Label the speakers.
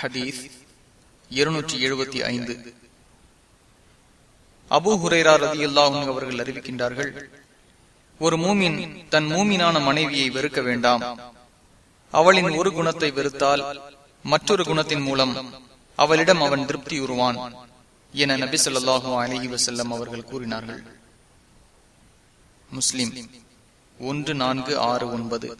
Speaker 1: ஹதீஸ் இருநூற்றி எழுபத்தி ஐந்து. அபு ஹுரேரா ரதி அல்லாஹும் அவர்கள் அறிவிக்கின்றார்கள் ஒரு மூமின் தன் மூமினான மனைவியை வெறுக்க வேண்டாம். அவளின் ஒரு குணத்தை வெறுத்தால் மற்றொரு குணத்தின் மூலம் அவளிடம் அவன் திருப்தி உருவான் என நபி சொல்லாஹு அலஹி வசல்லம் அவர்கள் கூறினார்கள். முஸ்லிம் ஒன்று நான்கு ஆறு ஒன்பது.